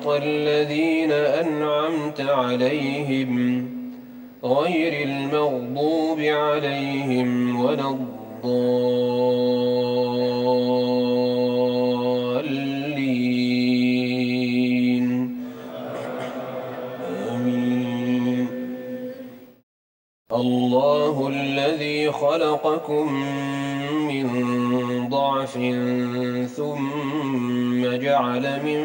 صراط الذين أنعمت عليهم غير المغضوب عليهم ولا الضالين. آمين. الله الذي خلقكم من ضعف ثم جعل من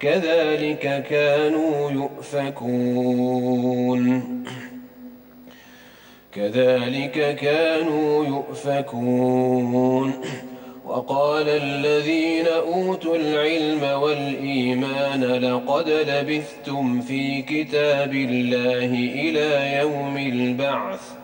كذلك كانوا يؤفكون. كذلك كانوا يؤفكون. وقال الذين أوتوا العلم والإيمان لقد لبثتم في كتاب الله إلى يوم البعث.